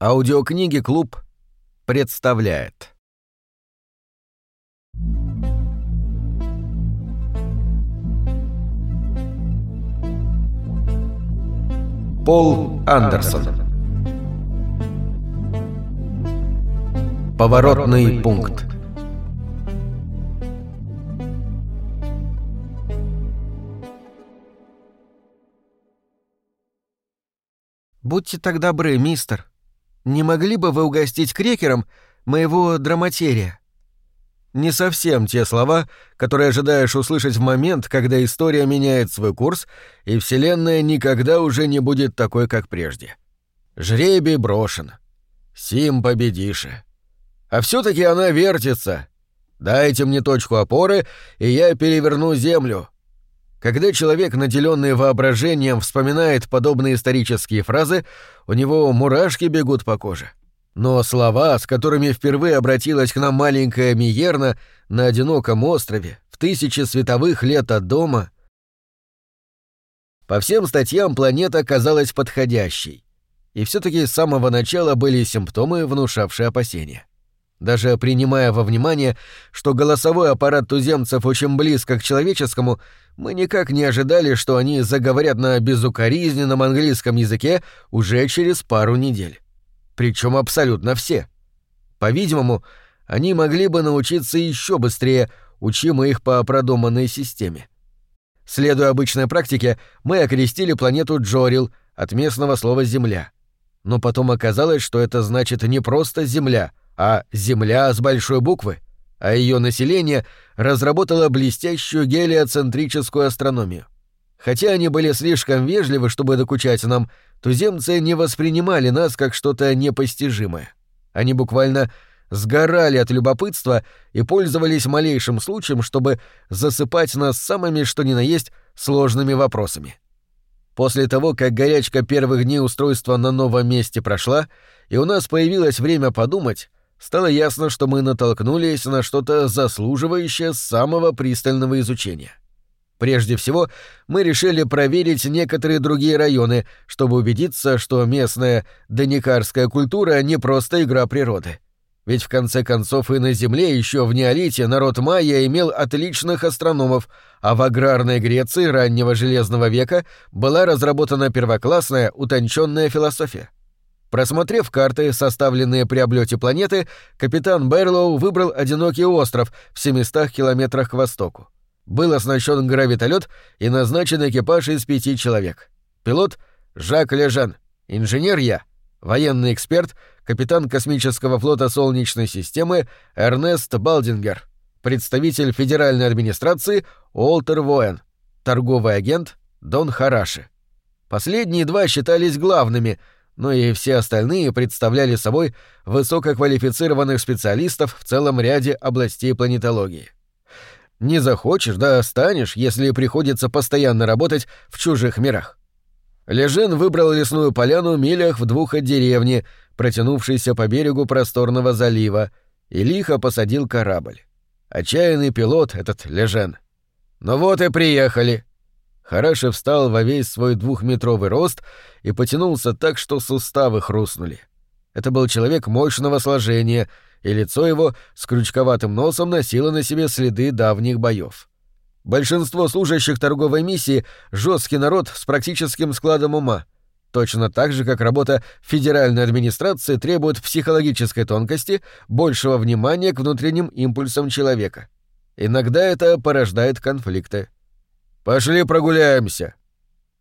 Аудиокниги «Клуб» представляет. Пол Андерсон Поворотный пункт «Будьте так добры, мистер. Не могли бы вы угостить крекером моего драматерия?» Не совсем те слова, которые ожидаешь услышать в момент, когда история меняет свой курс, и Вселенная никогда уже не будет такой, как прежде. Жребий брошен. Сим победише. А все таки она вертится. Дайте мне точку опоры, и я переверну землю. Когда человек, наделенный воображением, вспоминает подобные исторические фразы, у него мурашки бегут по коже. Но слова, с которыми впервые обратилась к нам маленькая Миерна на одиноком острове, в тысячи световых лет от дома... По всем статьям планета казалась подходящей. И все таки с самого начала были симптомы, внушавшие опасения. Даже принимая во внимание, что голосовой аппарат туземцев очень близко к человеческому, мы никак не ожидали, что они заговорят на безукоризненном английском языке уже через пару недель. Причем абсолютно все. По-видимому, они могли бы научиться еще быстрее, учим их по продуманной системе. Следуя обычной практике, мы окрестили планету Джорил от местного слова «Земля». Но потом оказалось, что это значит не просто «Земля», а «Земля» с большой буквы, а ее население разработало блестящую гелиоцентрическую астрономию. Хотя они были слишком вежливы, чтобы докучать нам, туземцы не воспринимали нас как что-то непостижимое. Они буквально сгорали от любопытства и пользовались малейшим случаем, чтобы засыпать нас самыми что ни на есть сложными вопросами. После того, как горячка первых дней устройства на новом месте прошла, и у нас появилось время подумать, стало ясно, что мы натолкнулись на что-то заслуживающее самого пристального изучения. Прежде всего, мы решили проверить некоторые другие районы, чтобы убедиться, что местная доникарская культура не просто игра природы. Ведь в конце концов и на Земле еще в неолите народ майя имел отличных астрономов, а в аграрной Греции раннего Железного века была разработана первоклассная утонченная философия. Просмотрев карты, составленные при облете планеты, капитан Бэрлоу выбрал одинокий остров в 700 километрах к востоку. Был оснащен гравитолет и назначен экипаж из пяти человек. Пилот — Жак Лежан, инженер я, военный эксперт, капитан космического флота Солнечной системы Эрнест Балдингер, представитель федеральной администрации Уолтер Воен, торговый агент Дон Хараши. Последние два считались главными — но и все остальные представляли собой высококвалифицированных специалистов в целом ряде областей планетологии. Не захочешь, да станешь, если приходится постоянно работать в чужих мирах. Лежин выбрал лесную поляну милях в двух от деревни, протянувшейся по берегу просторного залива, и лихо посадил корабль. Отчаянный пилот этот Лежен. «Ну вот и приехали», Хараши встал во весь свой двухметровый рост и потянулся так, что суставы хрустнули. Это был человек мощного сложения, и лицо его с крючковатым носом носило на себе следы давних боев. Большинство служащих торговой миссии — жесткий народ с практическим складом ума, точно так же, как работа федеральной администрации требует психологической тонкости, большего внимания к внутренним импульсам человека. Иногда это порождает конфликты. «Пошли прогуляемся».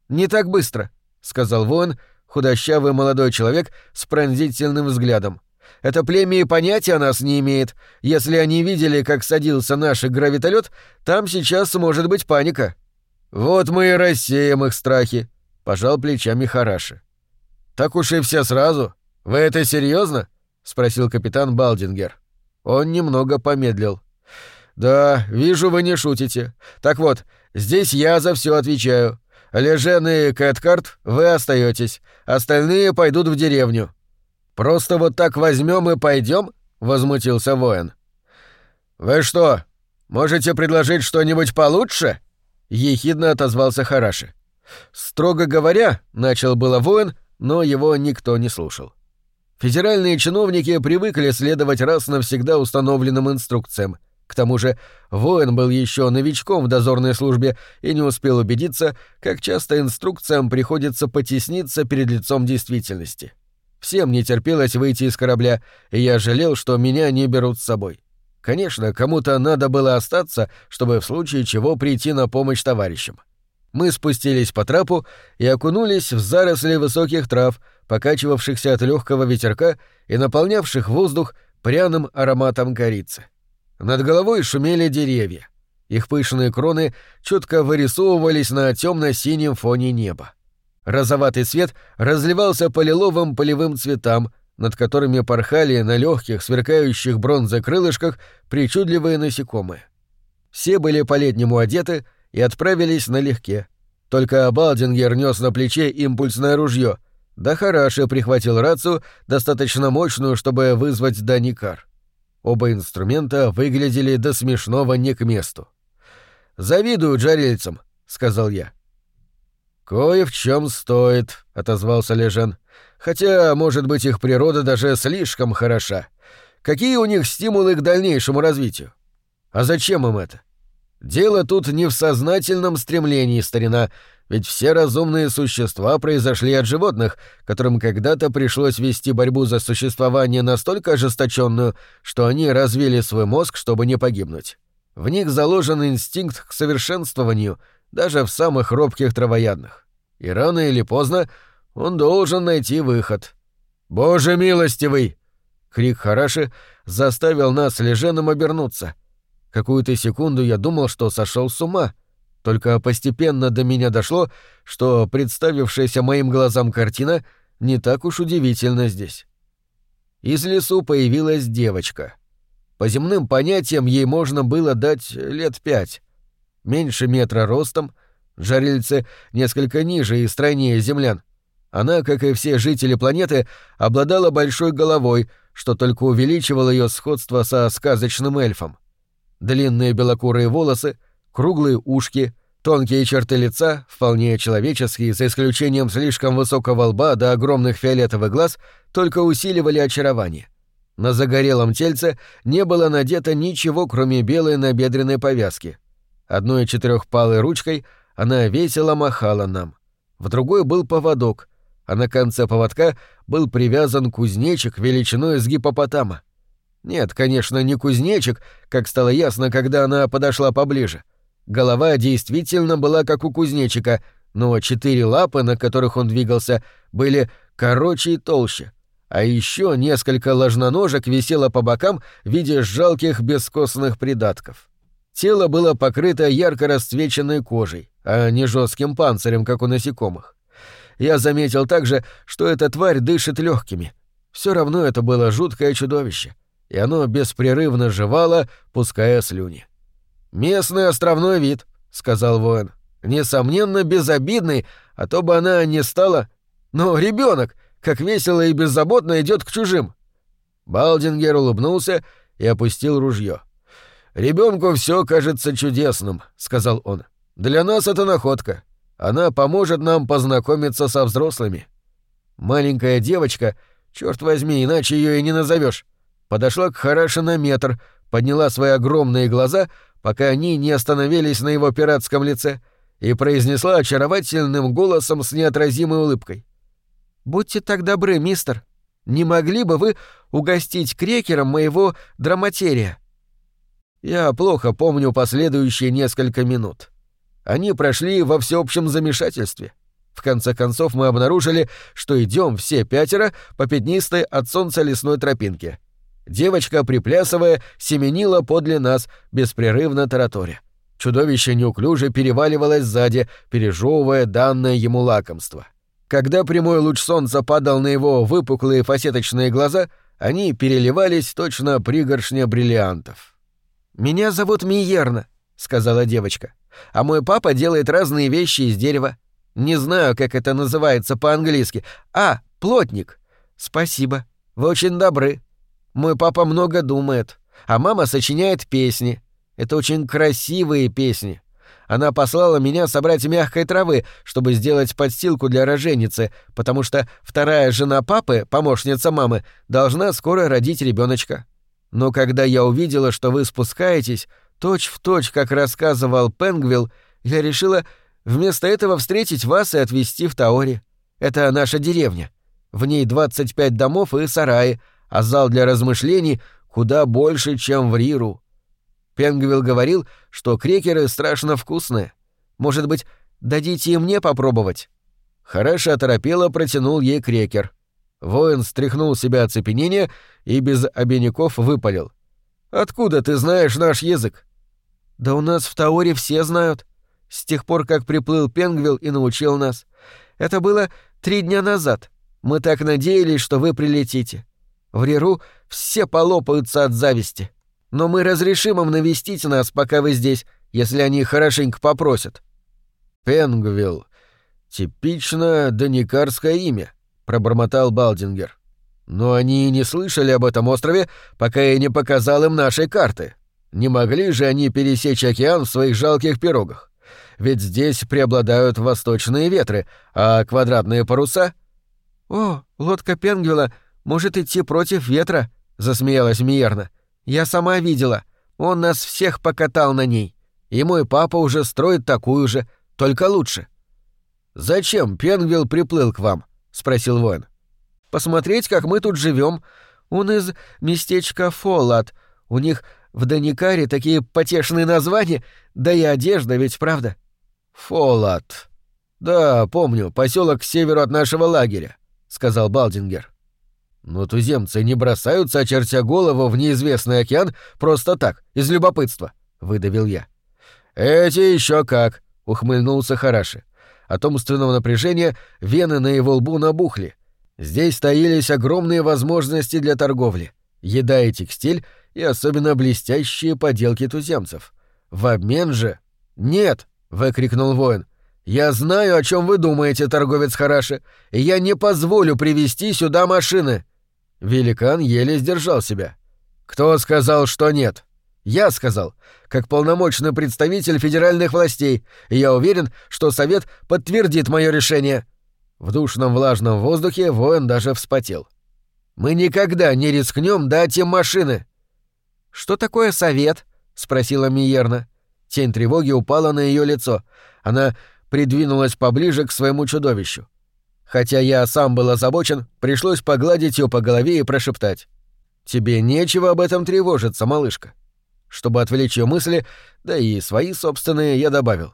«Не так быстро», — сказал воин, худощавый молодой человек с пронзительным взглядом. «Это племя и понятия о нас не имеет. Если они видели, как садился наш гравитолет, там сейчас может быть паника». «Вот мы и рассеем их страхи», — пожал плечами Хараши. «Так уж и все сразу. Вы это серьезно? спросил капитан Балдингер. Он немного помедлил. «Да, вижу, вы не шутите. Так вот, здесь я за все отвечаю. Лежен и Кэткарт, вы остаетесь. Остальные пойдут в деревню». «Просто вот так возьмем и пойдем? возмутился воин. «Вы что, можете предложить что-нибудь получше?» — ехидно отозвался Хараши. «Строго говоря», — начал было воин, но его никто не слушал. Федеральные чиновники привыкли следовать раз навсегда установленным инструкциям. К тому же воин был еще новичком в дозорной службе и не успел убедиться, как часто инструкциям приходится потесниться перед лицом действительности. Всем не терпелось выйти из корабля, и я жалел, что меня не берут с собой. Конечно, кому-то надо было остаться, чтобы в случае чего прийти на помощь товарищам. Мы спустились по трапу и окунулись в заросли высоких трав, покачивавшихся от легкого ветерка и наполнявших воздух пряным ароматом корицы. Над головой шумели деревья. Их пышные кроны четко вырисовывались на темно-синем фоне неба. Розоватый свет разливался по лиловым полевым цветам, над которыми порхали на легких, сверкающих бронзой крылышках причудливые насекомые. Все были по-летнему одеты и отправились налегке. Только Балдингер нес на плече импульсное ружье, да Хараши прихватил рацию, достаточно мощную, чтобы вызвать Даникар. Оба инструмента выглядели до смешного не к месту. «Завидую джарельцам», — сказал я. «Кое в чем стоит», — отозвался Лежан. «Хотя, может быть, их природа даже слишком хороша. Какие у них стимулы к дальнейшему развитию? А зачем им это? Дело тут не в сознательном стремлении, старина, ведь все разумные существа произошли от животных, которым когда-то пришлось вести борьбу за существование настолько ожесточенную, что они развили свой мозг, чтобы не погибнуть. В них заложен инстинкт к совершенствованию — даже в самых робких травоядных. И рано или поздно он должен найти выход. «Боже милостивый!» Крик Хараши заставил нас с Леженом обернуться. Какую-то секунду я думал, что сошел с ума. Только постепенно до меня дошло, что представившаяся моим глазам картина не так уж удивительна здесь. Из лесу появилась девочка. По земным понятиям ей можно было дать лет пять меньше метра ростом, жарильцы несколько ниже и стройнее землян. Она, как и все жители планеты, обладала большой головой, что только увеличивало ее сходство со сказочным эльфом. Длинные белокурые волосы, круглые ушки, тонкие черты лица, вполне человеческие, за исключением слишком высокого лба до огромных фиолетовых глаз, только усиливали очарование. На загорелом тельце не было надето ничего, кроме белой набедренной повязки — Одной четырехпалой ручкой она весело махала нам. В другой был поводок, а на конце поводка был привязан кузнечик величиной с гипопотама. Нет, конечно, не кузнечик, как стало ясно, когда она подошла поближе. Голова действительно была как у кузнечика, но четыре лапы, на которых он двигался, были короче и толще. А еще несколько ложноножек висело по бокам в виде жалких бескостных придатков. Тело было покрыто ярко расцвеченной кожей, а не жестким панцирем, как у насекомых. Я заметил также, что эта тварь дышит легкими. Все равно это было жуткое чудовище, и оно беспрерывно жевало, пуская слюни. «Местный островной вид», — сказал воин. «Несомненно, безобидный, а то бы она не стала... Но ребенок, как весело и беззаботно идет к чужим». Балдингер улыбнулся и опустил ружье. — Ребенку все кажется чудесным, сказал он. Для нас это находка. Она поможет нам познакомиться со взрослыми. Маленькая девочка, черт возьми, иначе ее и не назовешь, подошла к Хараше на метр, подняла свои огромные глаза, пока они не остановились на его пиратском лице, и произнесла очаровательным голосом с неотразимой улыбкой. «Будьте так добры, мистер. Не могли бы вы угостить крекером моего драматерия?» Я плохо помню последующие несколько минут. Они прошли во всеобщем замешательстве. В конце концов мы обнаружили, что идем все пятеро по пятнистой от солнца лесной тропинке. Девочка, приплясывая, семенила подле нас, беспрерывно тараторя. Чудовище неуклюже переваливалось сзади, пережевывая данное ему лакомство. Когда прямой луч солнца падал на его выпуклые фасеточные глаза, они переливались точно пригоршня бриллиантов. «Меня зовут Миерна», — сказала девочка. «А мой папа делает разные вещи из дерева. Не знаю, как это называется по-английски. А, плотник. Спасибо. Вы очень добры. Мой папа много думает, а мама сочиняет песни. Это очень красивые песни. Она послала меня собрать мягкой травы, чтобы сделать подстилку для роженицы, потому что вторая жена папы, помощница мамы, должна скоро родить ребеночка. Но когда я увидела, что вы спускаетесь, точь в точь, как рассказывал Пенгвилл, я решила вместо этого встретить вас и отвезти в Таори. Это наша деревня. В ней 25 домов и сараи, а зал для размышлений куда больше, чем в Риру. Пенгвилл говорил, что крекеры страшно вкусные. Может быть, дадите и мне попробовать?» Хорошо оторопело протянул ей крекер. Воин стряхнул себя оцепенение и без обиняков выпалил. «Откуда ты знаешь наш язык?» «Да у нас в Таоре все знают. С тех пор, как приплыл Пенгвилл и научил нас. Это было три дня назад. Мы так надеялись, что вы прилетите. В Риру все полопаются от зависти но мы разрешим им навестить нас, пока вы здесь, если они хорошенько попросят». «Пенгвилл. Типично доникарское имя», — пробормотал Балдингер. «Но они не слышали об этом острове, пока я не показал им нашей карты. Не могли же они пересечь океан в своих жалких пирогах? Ведь здесь преобладают восточные ветры, а квадратные паруса...» «О, лодка Пенгвилла может идти против ветра», — засмеялась Миерна. — я сама видела. Он нас всех покатал на ней. И мой папа уже строит такую же, только лучше». «Зачем Пенгвилл приплыл к вам?» — спросил воин. «Посмотреть, как мы тут живем. Он из местечка Фоллат. У них в Даникаре такие потешные названия, да и одежда ведь, правда?» «Фоллат. Да, помню, поселок к северу от нашего лагеря», — сказал Балдингер. Но туземцы не бросаются, очертя голову в неизвестный океан просто так, из любопытства, выдавил я. Эти еще как, ухмыльнулся Хараши. От умственного напряжения вены на его лбу набухли. Здесь таились огромные возможности для торговли. Еда и текстиль, и особенно блестящие поделки туземцев. В обмен же... «Нет!» — выкрикнул воин. «Я знаю, о чем вы думаете, торговец Хараши, я не позволю привести сюда машины!» Великан еле сдержал себя. «Кто сказал, что нет?» «Я сказал, как полномочный представитель федеральных властей, и я уверен, что Совет подтвердит мое решение». В душном влажном воздухе воин даже вспотел. «Мы никогда не рискнем дать им машины!» «Что такое Совет?» — спросила Миерна. Тень тревоги упала на ее лицо. Она придвинулась поближе к своему чудовищу. Хотя я сам был озабочен, пришлось погладить ее по голове и прошептать. «Тебе нечего об этом тревожиться, малышка». Чтобы отвлечь ее мысли, да и свои собственные, я добавил.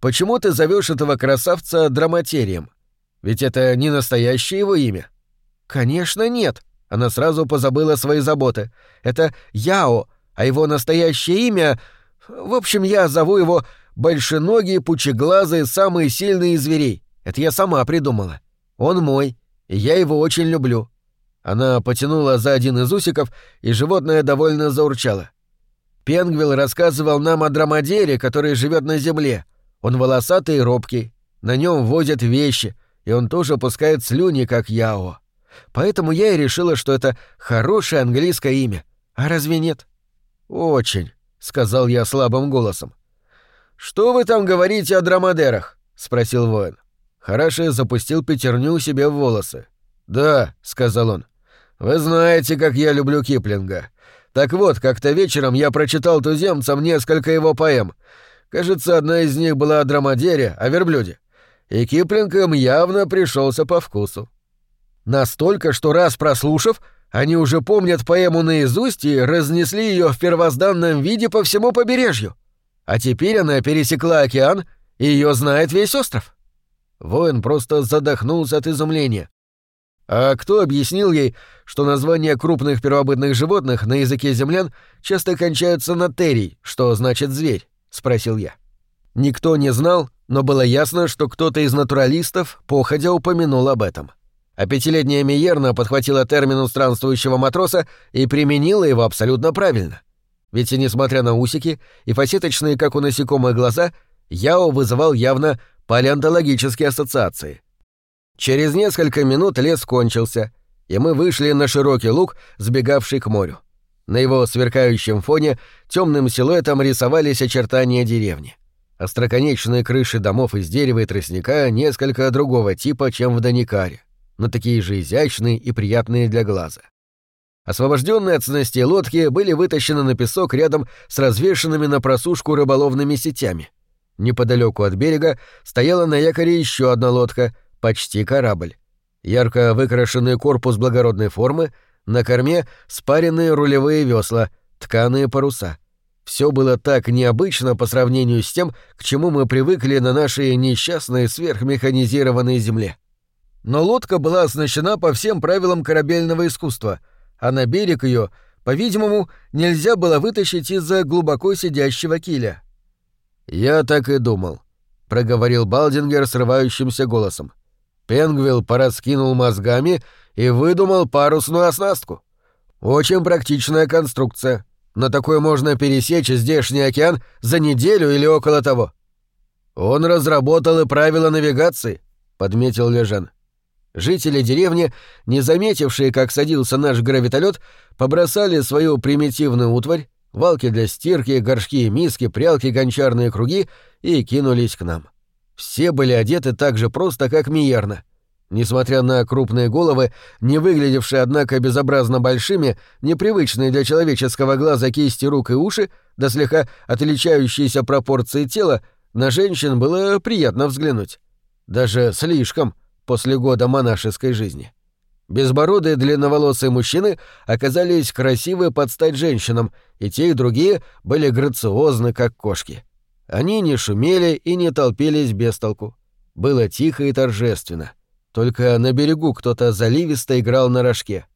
«Почему ты зовешь этого красавца драматерием? Ведь это не настоящее его имя». «Конечно нет», — она сразу позабыла свои заботы. «Это Яо, а его настоящее имя... В общем, я зову его Большеногий, Пучеглазый, Самый Сильный из зверей. Это я сама придумала. Он мой, и я его очень люблю». Она потянула за один из усиков, и животное довольно заурчало. Пенгвилл рассказывал нам о драмадере, который живет на земле. Он волосатый и робкий, на нем возят вещи, и он тоже пускает слюни, как Яо. Поэтому я и решила, что это хорошее английское имя. А разве нет? «Очень», — сказал я слабым голосом. «Что вы там говорите о драмадерах?» — спросил воин. Хараши запустил пятерню себе в волосы. «Да», — сказал он, — «вы знаете, как я люблю Киплинга. Так вот, как-то вечером я прочитал туземцам несколько его поэм. Кажется, одна из них была о драмадере, о верблюде. И Киплинг им явно пришелся по вкусу. Настолько, что раз прослушав, они уже помнят поэму наизусть и разнесли ее в первозданном виде по всему побережью. А теперь она пересекла океан, и ее знает весь остров. Воин просто задохнулся от изумления. А кто объяснил ей, что названия крупных первобытных животных на языке землян часто кончаются на терий, что значит зверь? спросил я. Никто не знал, но было ясно, что кто-то из натуралистов походя упомянул об этом. А пятилетняя Миерна подхватила термин странствующего матроса и применила его абсолютно правильно. Ведь, несмотря на усики и фасеточные, как у насекомых, глаза, Яо вызывал явно палеонтологические ассоциации. Через несколько минут лес кончился, и мы вышли на широкий луг, сбегавший к морю. На его сверкающем фоне темным силуэтом рисовались очертания деревни. Остроконечные крыши домов из дерева и тростника несколько другого типа, чем в Даникаре, но такие же изящные и приятные для глаза. Освобожденные от снастей лодки были вытащены на песок рядом с развешенными на просушку рыболовными сетями. Неподалеку от берега стояла на якоре еще одна лодка, почти корабль. Ярко выкрашенный корпус благородной формы, на корме спаренные рулевые весла, тканые паруса. Все было так необычно по сравнению с тем, к чему мы привыкли на нашей несчастной сверхмеханизированной земле. Но лодка была оснащена по всем правилам корабельного искусства, а на берег ее, по-видимому, нельзя было вытащить из-за глубоко сидящего киля. «Я так и думал», — проговорил Балдингер срывающимся голосом. Пенгвилл пораскинул мозгами и выдумал парусную оснастку. Очень практичная конструкция. На такой можно пересечь здешний океан за неделю или около того. Он разработал и правила навигации, подметил Лежан. Жители деревни, не заметившие, как садился наш гравитолет, побросали свою примитивную утварь, валки для стирки, горшки и миски, прялки, гончарные круги и кинулись к нам. Все были одеты так же просто, как Миерна. Несмотря на крупные головы, не выглядевшие, однако, безобразно большими, непривычные для человеческого глаза кисти рук и уши, да слегка отличающиеся пропорции тела, на женщин было приятно взглянуть. Даже слишком после года монашеской жизни. Безбородые длинноволосые мужчины оказались красивы под стать женщинам, и те и другие были грациозны, как кошки. Они не шумели и не толпились без толку. Было тихо и торжественно. Только на берегу кто-то заливисто играл на рожке.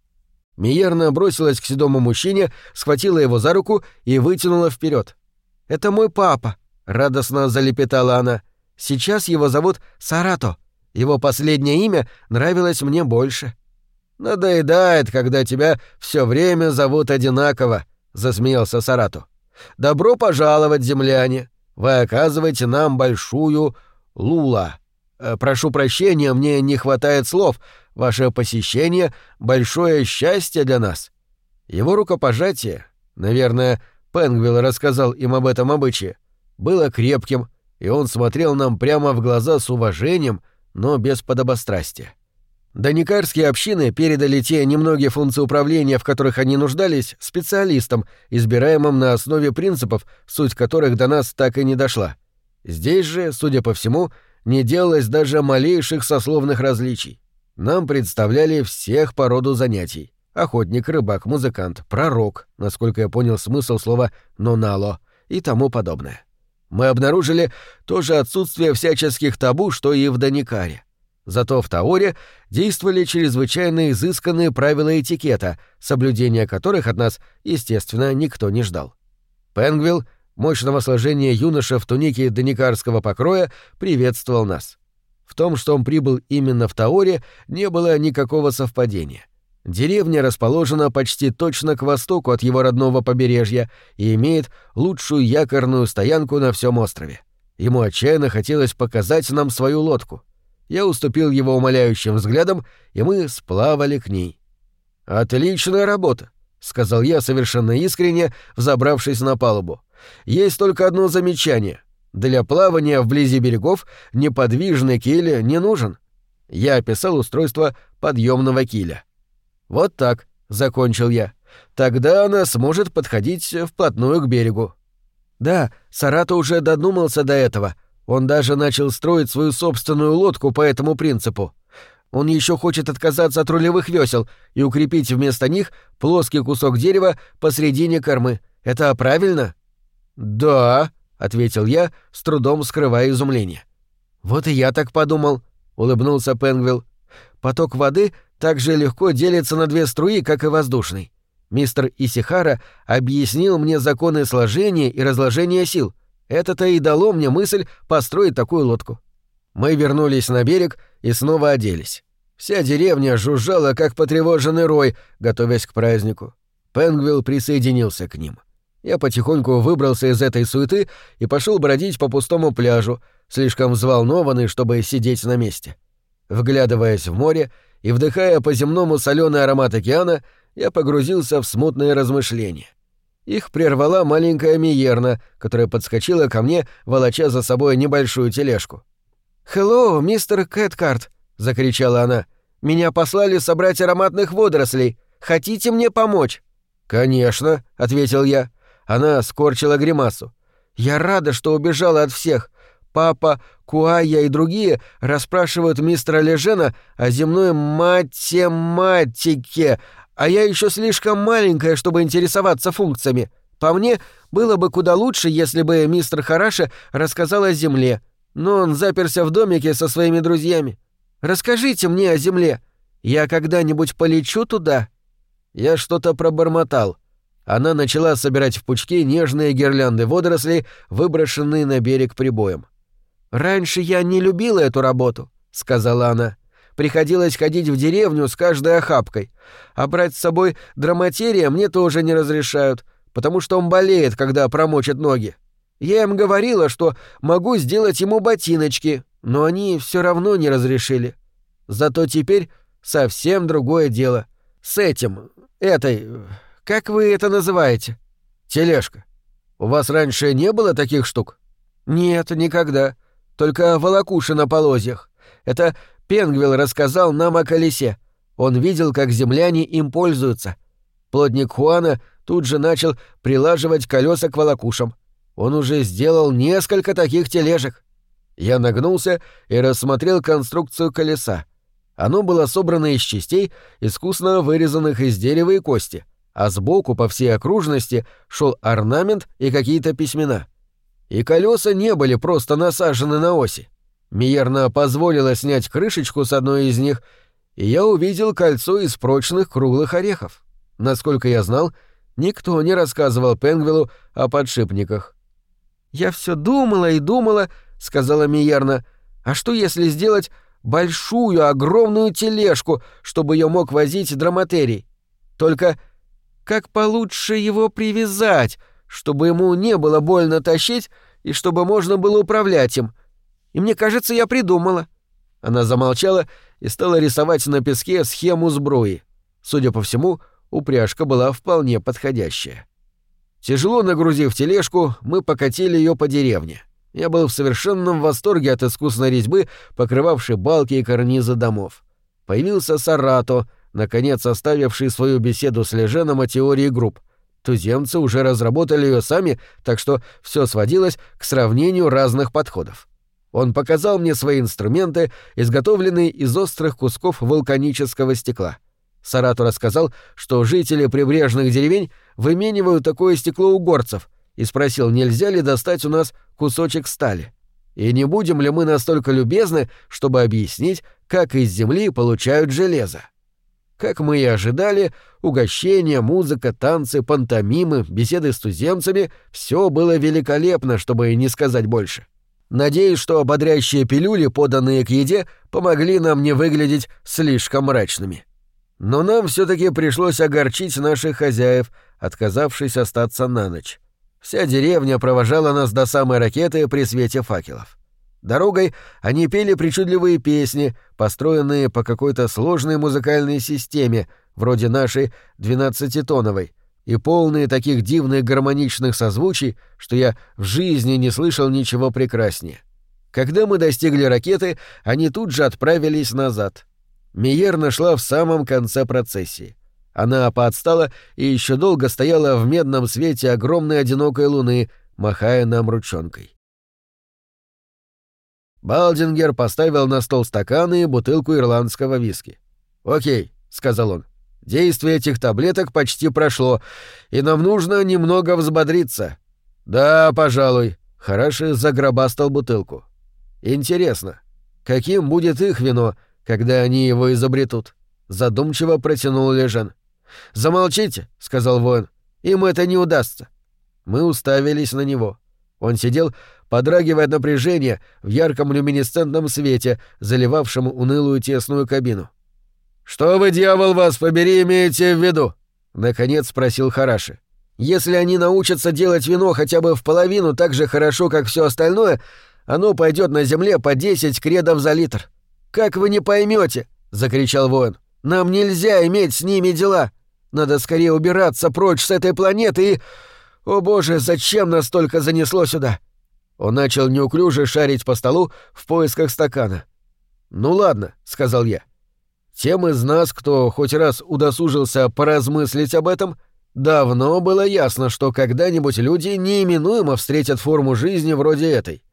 Миерна бросилась к седому мужчине, схватила его за руку и вытянула вперед. «Это мой папа», — радостно залепетала она. «Сейчас его зовут Сарато. Его последнее имя нравилось мне больше». «Надоедает, когда тебя все время зовут одинаково», — засмеялся Сарато. «Добро пожаловать, земляне. Вы оказываете нам большую лула. Э, прошу прощения, мне не хватает слов. Ваше посещение — большое счастье для нас». Его рукопожатие, наверное, Пенгвилл рассказал им об этом обычае, было крепким, и он смотрел нам прямо в глаза с уважением, но без подобострастия. Доникарские общины передали те немногие функции управления, в которых они нуждались, специалистам, избираемым на основе принципов, суть которых до нас так и не дошла. Здесь же, судя по всему, не делалось даже малейших сословных различий. Нам представляли всех по роду занятий. Охотник, рыбак, музыкант, пророк, насколько я понял смысл слова «нонало» и тому подобное. Мы обнаружили то же отсутствие всяческих табу, что и в Доникаре. Зато в Таоре действовали чрезвычайно изысканные правила этикета, соблюдения которых от нас, естественно, никто не ждал. Пенгвилл, мощного сложения юноша в тунике доникарского покроя, приветствовал нас. В том, что он прибыл именно в Таоре, не было никакого совпадения. Деревня расположена почти точно к востоку от его родного побережья и имеет лучшую якорную стоянку на всем острове. Ему отчаянно хотелось показать нам свою лодку — я уступил его умоляющим взглядом, и мы сплавали к ней. «Отличная работа», — сказал я совершенно искренне, взобравшись на палубу. «Есть только одно замечание. Для плавания вблизи берегов неподвижный киль не нужен». Я описал устройство подъемного киля. «Вот так», — закончил я. «Тогда она сможет подходить вплотную к берегу». «Да, Сарато уже додумался до этого», он даже начал строить свою собственную лодку по этому принципу. Он еще хочет отказаться от рулевых весел и укрепить вместо них плоский кусок дерева посредине кормы. Это правильно? Да, ответил я, с трудом скрывая изумление. Вот и я так подумал, улыбнулся Пенгвилл. Поток воды так же легко делится на две струи, как и воздушный. Мистер Исихара объяснил мне законы сложения и разложения сил — это-то и дало мне мысль построить такую лодку. Мы вернулись на берег и снова оделись. Вся деревня жужжала, как потревоженный рой, готовясь к празднику. Пенгвилл присоединился к ним. Я потихоньку выбрался из этой суеты и пошел бродить по пустому пляжу, слишком взволнованный, чтобы сидеть на месте. Вглядываясь в море и вдыхая по земному соленый аромат океана, я погрузился в смутные размышления. Их прервала маленькая Миерна, которая подскочила ко мне, волоча за собой небольшую тележку. «Хеллоу, мистер Кэткарт!» — закричала она. «Меня послали собрать ароматных водорослей. Хотите мне помочь?» «Конечно», — ответил я. Она скорчила гримасу. «Я рада, что убежала от всех. Папа, Куая и другие расспрашивают мистера Лежена о земной математике, а я еще слишком маленькая, чтобы интересоваться функциями. По мне, было бы куда лучше, если бы мистер Хараша рассказал о Земле. Но он заперся в домике со своими друзьями. Расскажите мне о Земле. Я когда-нибудь полечу туда?» Я что-то пробормотал. Она начала собирать в пучки нежные гирлянды водорослей, выброшенные на берег прибоем. «Раньше я не любила эту работу», — сказала она. Приходилось ходить в деревню с каждой охапкой. А брать с собой драматерия мне тоже не разрешают, потому что он болеет, когда промочит ноги. Я им говорила, что могу сделать ему ботиночки, но они все равно не разрешили. Зато теперь совсем другое дело. С этим, этой... Как вы это называете? Тележка. У вас раньше не было таких штук? Нет, никогда. Только волокуши на полозьях. Это Пенгвилл рассказал нам о колесе. Он видел, как земляне им пользуются. Плотник Хуана тут же начал прилаживать колеса к волокушам. Он уже сделал несколько таких тележек. Я нагнулся и рассмотрел конструкцию колеса. Оно было собрано из частей, искусно вырезанных из дерева и кости, а сбоку по всей окружности шел орнамент и какие-то письмена. И колеса не были просто насажены на оси. Миерна позволила снять крышечку с одной из них, и я увидел кольцо из прочных круглых орехов. Насколько я знал, никто не рассказывал Пенгвиллу о подшипниках. «Я все думала и думала», — сказала Миерна, — «а что если сделать большую, огромную тележку, чтобы ее мог возить драматерий? Только как получше его привязать, чтобы ему не было больно тащить и чтобы можно было управлять им?» И мне кажется, я придумала». Она замолчала и стала рисовать на песке схему сбруи. Судя по всему, упряжка была вполне подходящая. Тяжело нагрузив тележку, мы покатили ее по деревне. Я был в совершенном восторге от искусной резьбы, покрывавшей балки и карнизы домов. Появился Сарато, наконец оставивший свою беседу с Леженом о теории групп. Туземцы уже разработали ее сами, так что все сводилось к сравнению разных подходов. Он показал мне свои инструменты, изготовленные из острых кусков вулканического стекла. Сарату рассказал, что жители прибрежных деревень выменивают такое стекло у горцев, и спросил, нельзя ли достать у нас кусочек стали. И не будем ли мы настолько любезны, чтобы объяснить, как из земли получают железо. Как мы и ожидали, угощения, музыка, танцы, пантомимы, беседы с туземцами — все было великолепно, чтобы не сказать больше. Надеюсь, что ободряющие пилюли, поданные к еде, помогли нам не выглядеть слишком мрачными. Но нам все таки пришлось огорчить наших хозяев, отказавшись остаться на ночь. Вся деревня провожала нас до самой ракеты при свете факелов. Дорогой они пели причудливые песни, построенные по какой-то сложной музыкальной системе, вроде нашей двенадцатитоновой — и полные таких дивных гармоничных созвучий, что я в жизни не слышал ничего прекраснее. Когда мы достигли ракеты, они тут же отправились назад. Миер нашла в самом конце процессии. Она поотстала и еще долго стояла в медном свете огромной одинокой луны, махая нам ручонкой. Балдингер поставил на стол стаканы и бутылку ирландского виски. «Окей», — сказал он. Действие этих таблеток почти прошло, и нам нужно немного взбодриться. Да, пожалуй. Хараши загробастал бутылку. Интересно, каким будет их вино, когда они его изобретут? Задумчиво протянул Лежан. Замолчите, сказал воин. Им это не удастся. Мы уставились на него. Он сидел, подрагивая от напряжения в ярком люминесцентном свете, заливавшем унылую тесную кабину. «Что вы, дьявол, вас побери, имеете в виду?» — наконец спросил Хараши. «Если они научатся делать вино хотя бы в половину так же хорошо, как все остальное, оно пойдет на земле по десять кредов за литр». «Как вы не поймете? закричал воин. «Нам нельзя иметь с ними дела. Надо скорее убираться прочь с этой планеты и... О боже, зачем нас столько занесло сюда? Он начал неуклюже шарить по столу в поисках стакана. «Ну ладно», — сказал я. «Тем из нас, кто хоть раз удосужился поразмыслить об этом, давно было ясно, что когда-нибудь люди неименуемо встретят форму жизни вроде этой.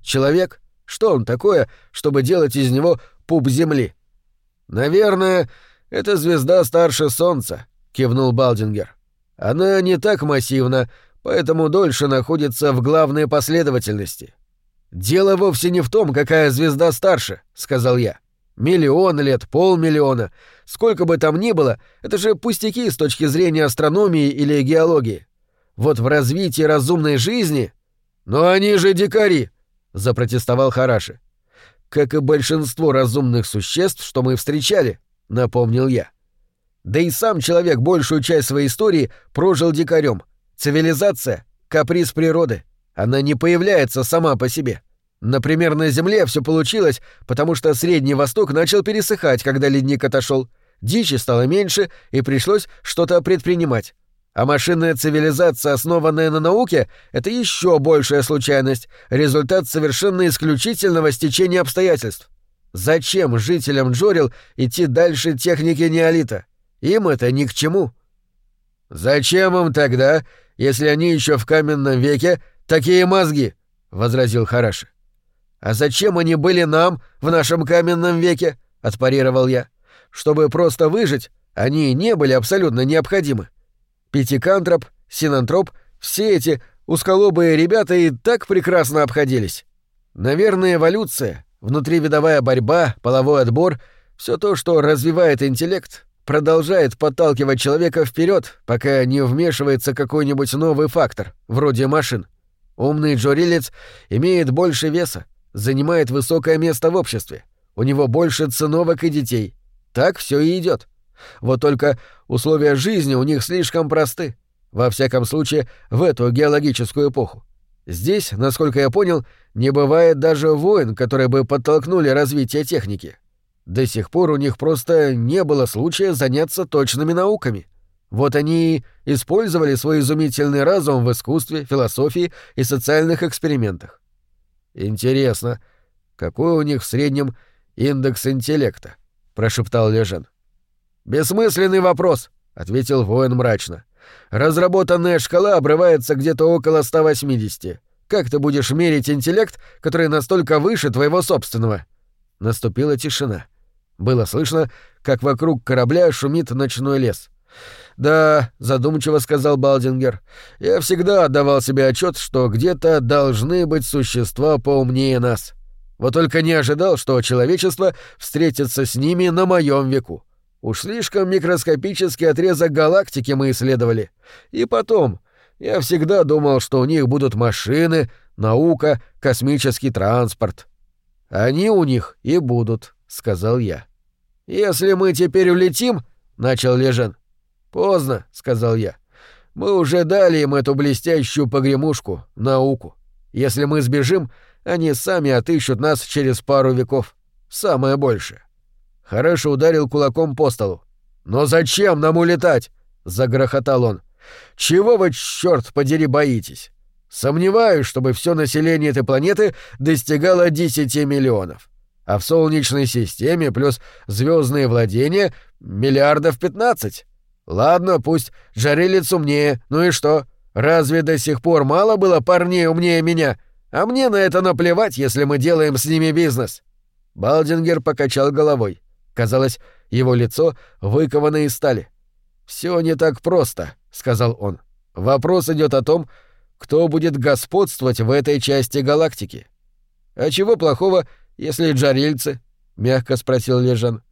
Человек, что он такое, чтобы делать из него пуп земли?» «Наверное, это звезда старше Солнца», — кивнул Балдингер. «Она не так массивна, поэтому дольше находится в главной последовательности. «Дело вовсе не в том, какая звезда старше», — сказал я. «Миллион лет, полмиллиона. Сколько бы там ни было, это же пустяки с точки зрения астрономии или геологии. Вот в развитии разумной жизни...» «Но они же дикари!» — запротестовал Хараши. «Как и большинство разумных существ, что мы встречали», — напомнил я. «Да и сам человек большую часть своей истории прожил дикарем. Цивилизация — каприз природы. Она не появляется сама по себе. Например, на Земле все получилось, потому что Средний Восток начал пересыхать, когда ледник отошел. Дичи стало меньше, и пришлось что-то предпринимать. А машинная цивилизация, основанная на науке, это еще большая случайность, результат совершенно исключительного стечения обстоятельств. Зачем жителям Джорил идти дальше техники неолита? Им это ни к чему. Зачем им тогда, если они еще в каменном веке такие мозги, возразил Хараши. А зачем они были нам в нашем каменном веке? отпарировал я. Чтобы просто выжить, они не были абсолютно необходимы. Пятикантроп, синантроп, все эти узколобые ребята и так прекрасно обходились. Наверное, эволюция, внутривидовая борьба, половой отбор — все то, что развивает интеллект, продолжает подталкивать человека вперед, пока не вмешивается какой-нибудь новый фактор, вроде машин. Умный джорилец имеет больше веса, занимает высокое место в обществе, у него больше циновок и детей. Так все и идет. Вот только условия жизни у них слишком просты, во всяком случае в эту геологическую эпоху. Здесь, насколько я понял, не бывает даже войн, которые бы подтолкнули развитие техники. До сих пор у них просто не было случая заняться точными науками. Вот они и использовали свой изумительный разум в искусстве, философии и социальных экспериментах. Интересно, какой у них в среднем индекс интеллекта? прошептал Лежен. Бессмысленный вопрос, ответил воин мрачно. Разработанная шкала обрывается где-то около 180. Как ты будешь мерить интеллект, который настолько выше твоего собственного? Наступила тишина. Было слышно, как вокруг корабля шумит ночной лес. «Да», — задумчиво сказал Балдингер, — «я всегда отдавал себе отчет, что где-то должны быть существа поумнее нас. Вот только не ожидал, что человечество встретится с ними на моем веку. Уж слишком микроскопический отрезок галактики мы исследовали. И потом, я всегда думал, что у них будут машины, наука, космический транспорт. Они у них и будут, сказал я. Если мы теперь улетим, начал Лежен. Поздно, сказал я. Мы уже дали им эту блестящую погремушку, науку. Если мы сбежим, они сами отыщут нас через пару веков. Самое большее. Хорошо ударил кулаком по столу. «Но зачем нам улетать?» — загрохотал он. «Чего вы, черт подери, боитесь? Сомневаюсь, чтобы все население этой планеты достигало 10 миллионов. А в Солнечной системе плюс звездные владения миллиардов 15. Ладно, пусть жарилец умнее, ну и что? Разве до сих пор мало было парней умнее меня? А мне на это наплевать, если мы делаем с ними бизнес». Балдингер покачал головой. Казалось, его лицо выковано из стали. Все не так просто», — сказал он. «Вопрос идет о том, кто будет господствовать в этой части галактики. А чего плохого, если джарильцы? мягко спросил Лежан.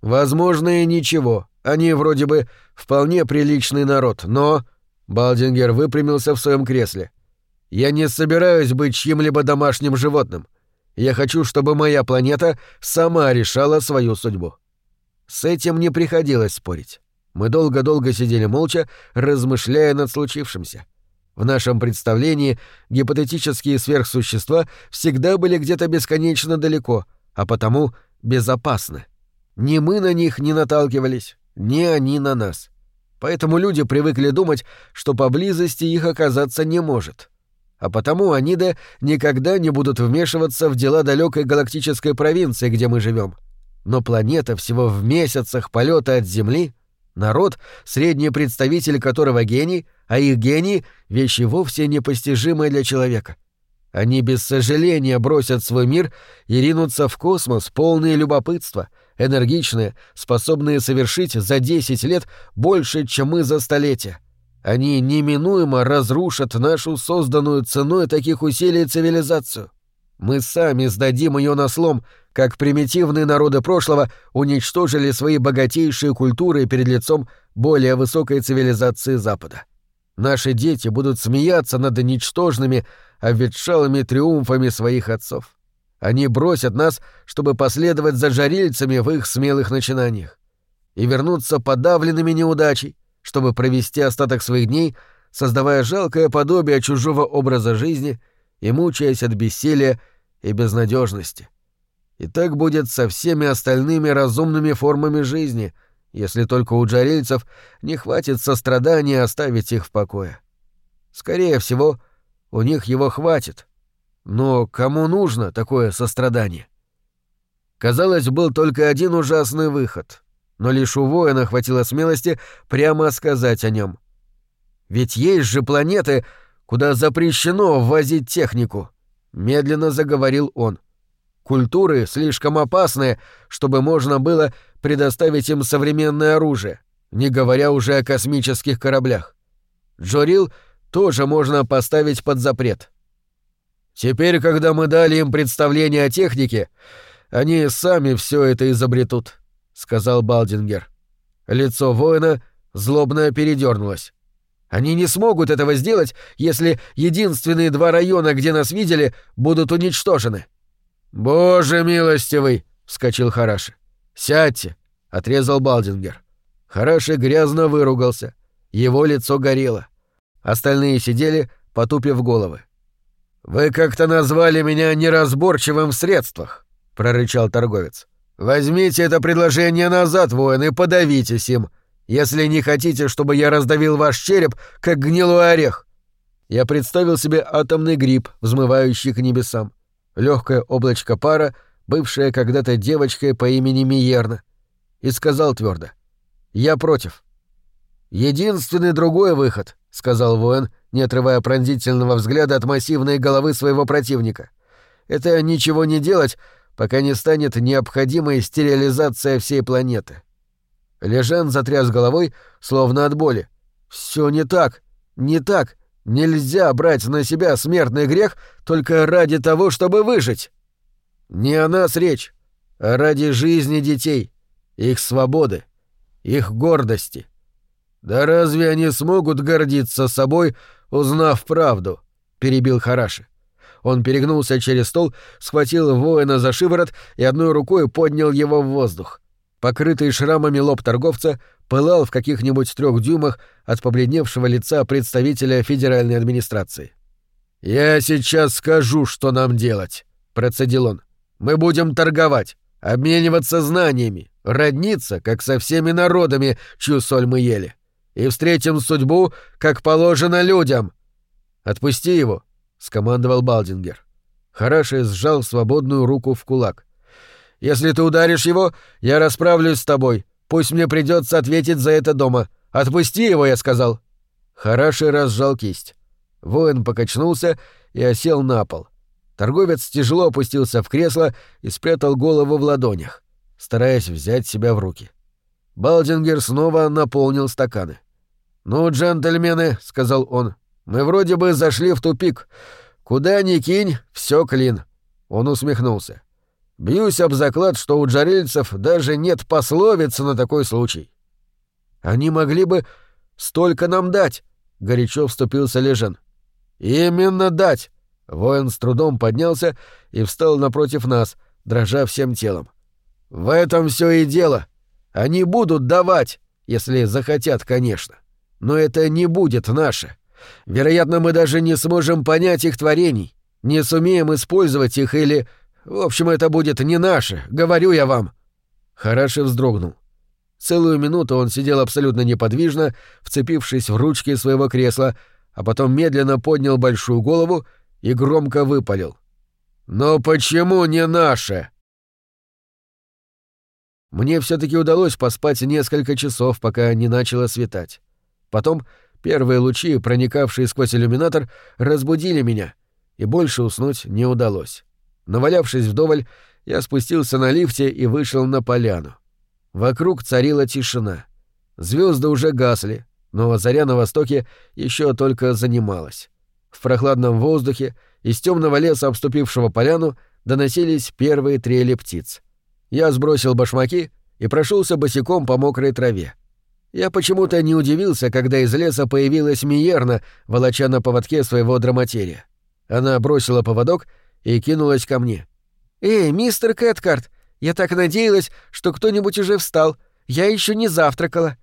Возможно и ничего. Они вроде бы вполне приличный народ, но Балдингер выпрямился в своем кресле. Я не собираюсь быть чьим-либо домашним животным. Я хочу, чтобы моя планета сама решала свою судьбу. С этим не приходилось спорить. Мы долго-долго сидели молча, размышляя над случившимся. В нашем представлении гипотетические сверхсущества всегда были где-то бесконечно далеко, а потому безопасны. Ни мы на них не наталкивались, ни они на нас. Поэтому люди привыкли думать, что поблизости их оказаться не может. А потому Анида никогда не будут вмешиваться в дела далекой галактической провинции, где мы живем. Но планета всего в месяцах полета от Земли, народ, средний представитель которого гений, а их гений — вещи вовсе непостижимые для человека. Они без сожаления бросят свой мир и ринутся в космос, полные любопытства, энергичные, способные совершить за 10 лет больше, чем мы за столетия. Они неминуемо разрушат нашу созданную ценой таких усилий цивилизацию. Мы сами сдадим ее на слом, как примитивные народы прошлого уничтожили свои богатейшие культуры перед лицом более высокой цивилизации Запада. Наши дети будут смеяться над ничтожными, обветшалыми триумфами своих отцов. Они бросят нас, чтобы последовать за жарильцами в их смелых начинаниях. И вернуться подавленными неудачей, чтобы провести остаток своих дней, создавая жалкое подобие чужого образа жизни и мучаясь от бессилия и безнадежности. И так будет со всеми остальными разумными формами жизни, если только у джарельцев не хватит сострадания оставить их в покое. Скорее всего, у них его хватит. Но кому нужно такое сострадание? Казалось, был только один ужасный выход, но лишь у воина хватило смелости прямо сказать о нем. Ведь есть же планеты, куда запрещено ввозить технику, медленно заговорил он. Культуры слишком опасные, чтобы можно было предоставить им современное оружие, не говоря уже о космических кораблях. Джорил тоже можно поставить под запрет. Теперь, когда мы дали им представление о технике, они сами все это изобретут, сказал Балдингер. Лицо воина злобно передернулось. Они не смогут этого сделать, если единственные два района, где нас видели, будут уничтожены. Боже милостивый, вскочил Хараши. Сядьте, отрезал Балдингер. Хараши грязно выругался. Его лицо горело. Остальные сидели, потупив головы. «Вы как-то назвали меня неразборчивым в средствах», — прорычал торговец. «Возьмите это предложение назад, воин, и подавитесь им, если не хотите, чтобы я раздавил ваш череп, как гнилой орех». Я представил себе атомный гриб, взмывающий к небесам. Легкое облачко пара, бывшее когда-то девочкой по имени Миерна, и сказал твердо: «Я против». «Единственный другой выход», — сказал воин, не отрывая пронзительного взгляда от массивной головы своего противника. «Это ничего не делать, пока не станет необходимой стерилизация всей планеты». Лежан затряс головой, словно от боли. «Все не так, не так. Нельзя брать на себя смертный грех только ради того, чтобы выжить». «Не о нас речь, а ради жизни детей, их свободы, их гордости». «Да разве они смогут гордиться собой, узнав правду?» — перебил Хараши. Он перегнулся через стол, схватил воина за шиворот и одной рукой поднял его в воздух. Покрытый шрамами лоб торговца пылал в каких-нибудь трех дюймах от побледневшего лица представителя федеральной администрации. «Я сейчас скажу, что нам делать», — процедил он. «Мы будем торговать, обмениваться знаниями, родниться, как со всеми народами, чью соль мы ели и встретим судьбу, как положено людям. Отпусти его, скомандовал Балдингер. Хараши сжал свободную руку в кулак. Если ты ударишь его, я расправлюсь с тобой. Пусть мне придется ответить за это дома. Отпусти его, я сказал. Хараши разжал кисть. Воин покачнулся и осел на пол. Торговец тяжело опустился в кресло и спрятал голову в ладонях, стараясь взять себя в руки. Балдингер снова наполнил стаканы. «Ну, джентльмены», — сказал он, — «мы вроде бы зашли в тупик. Куда ни кинь, все клин». Он усмехнулся. «Бьюсь об заклад, что у джарельцев даже нет пословицы на такой случай». «Они могли бы столько нам дать», — горячо вступился Лежен. «Именно дать!» Воин с трудом поднялся и встал напротив нас, дрожа всем телом. «В этом все и дело. Они будут давать, если захотят, конечно но это не будет наше. Вероятно, мы даже не сможем понять их творений, не сумеем использовать их или... В общем, это будет не наше, говорю я вам». Хараши вздрогнул. Целую минуту он сидел абсолютно неподвижно, вцепившись в ручки своего кресла, а потом медленно поднял большую голову и громко выпалил. «Но почему не наше?» Мне все таки удалось поспать несколько часов, пока не начало светать. Потом первые лучи, проникавшие сквозь иллюминатор, разбудили меня, и больше уснуть не удалось. Навалявшись вдоволь, я спустился на лифте и вышел на поляну. Вокруг царила тишина. Звезды уже гасли, но заря на востоке еще только занималась. В прохладном воздухе из темного леса, обступившего поляну, доносились первые трели птиц. Я сбросил башмаки и прошелся босиком по мокрой траве. Я почему-то не удивился, когда из леса появилась Миерна, волоча на поводке своего драматерия. Она бросила поводок и кинулась ко мне. «Эй, мистер Кэткарт, я так надеялась, что кто-нибудь уже встал. Я еще не завтракала».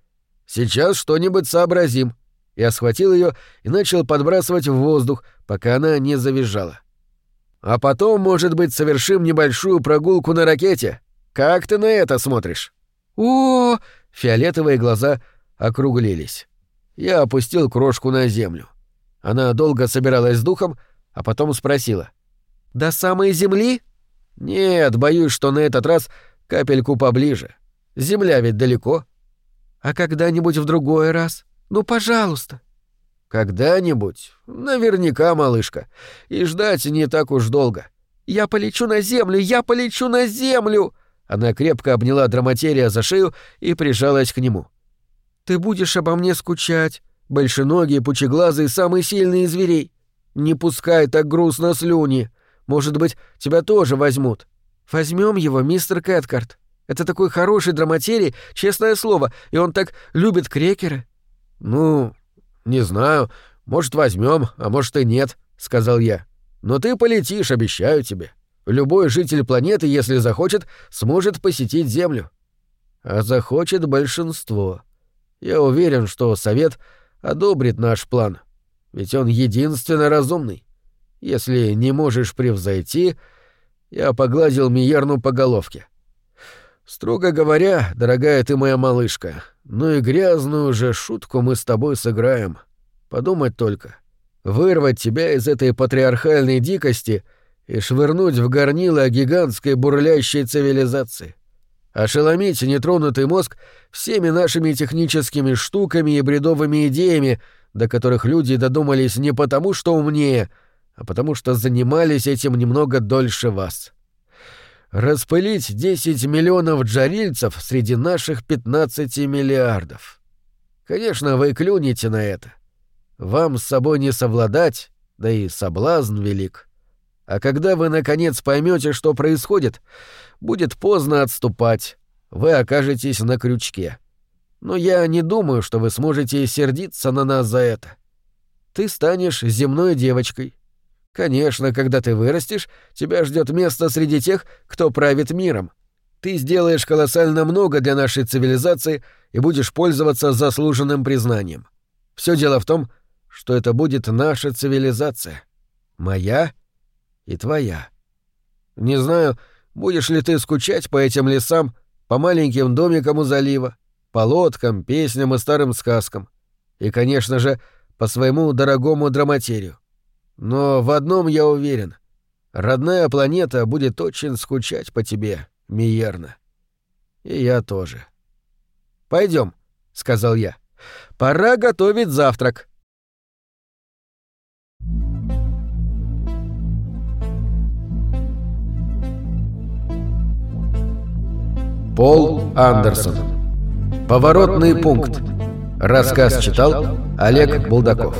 «Сейчас что-нибудь сообразим». Я схватил ее и начал подбрасывать в воздух, пока она не завизжала. «А потом, может быть, совершим небольшую прогулку на ракете. Как ты на это смотришь?» «О!» — фиолетовые глаза округлились. Я опустил крошку на землю. Она долго собиралась с духом, а потом спросила. «До самой земли?» «Нет, боюсь, что на этот раз капельку поближе. Земля ведь далеко». «А когда-нибудь в другой раз? Ну, пожалуйста». «Когда-нибудь? Наверняка, малышка. И ждать не так уж долго». «Я полечу на землю! Я полечу на землю!» Она крепко обняла драматерия за шею и прижалась к нему. «Ты будешь обо мне скучать. Большеногий, пучеглазый, самый сильный из зверей. Не пускай так грустно слюни. Может быть, тебя тоже возьмут. Возьмем его, мистер Кэткарт. Это такой хороший драматерий, честное слово, и он так любит крекеры». «Ну, не знаю. Может, возьмем, а может и нет», — сказал я. «Но ты полетишь, обещаю тебе. Любой житель планеты, если захочет, сможет посетить Землю». «А захочет большинство. Я уверен, что Совет одобрит наш план. Ведь он единственно разумный. Если не можешь превзойти...» Я погладил Миерну по головке. «Строго говоря, дорогая ты моя малышка, ну и грязную же шутку мы с тобой сыграем. Подумать только. Вырвать тебя из этой патриархальной дикости и швырнуть в горнило гигантской бурлящей цивилизации. Ошеломить нетронутый мозг всеми нашими техническими штуками и бредовыми идеями, до которых люди додумались не потому, что умнее, а потому что занимались этим немного дольше вас. Распылить 10 миллионов джарильцев среди наших 15 миллиардов. Конечно, вы клюнете на это. Вам с собой не совладать, да и соблазн велик. А когда вы наконец поймете, что происходит, будет поздно отступать. Вы окажетесь на крючке. Но я не думаю, что вы сможете сердиться на нас за это. Ты станешь земной девочкой. Конечно, когда ты вырастешь, тебя ждет место среди тех, кто правит миром. Ты сделаешь колоссально много для нашей цивилизации и будешь пользоваться заслуженным признанием. Все дело в том, что это будет наша цивилизация. Моя и твоя. Не знаю, будешь ли ты скучать по этим лесам, по маленьким домикам у залива, по лодкам, песням и старым сказкам. И, конечно же, по своему дорогому драматерию. Но в одном я уверен. Родная планета будет очень скучать по тебе, Миерна. И я тоже. Пойдем, сказал я. Пора готовить завтрак. Пол Андерсон. Поворотный пункт. Рассказ читал Олег Булдаков.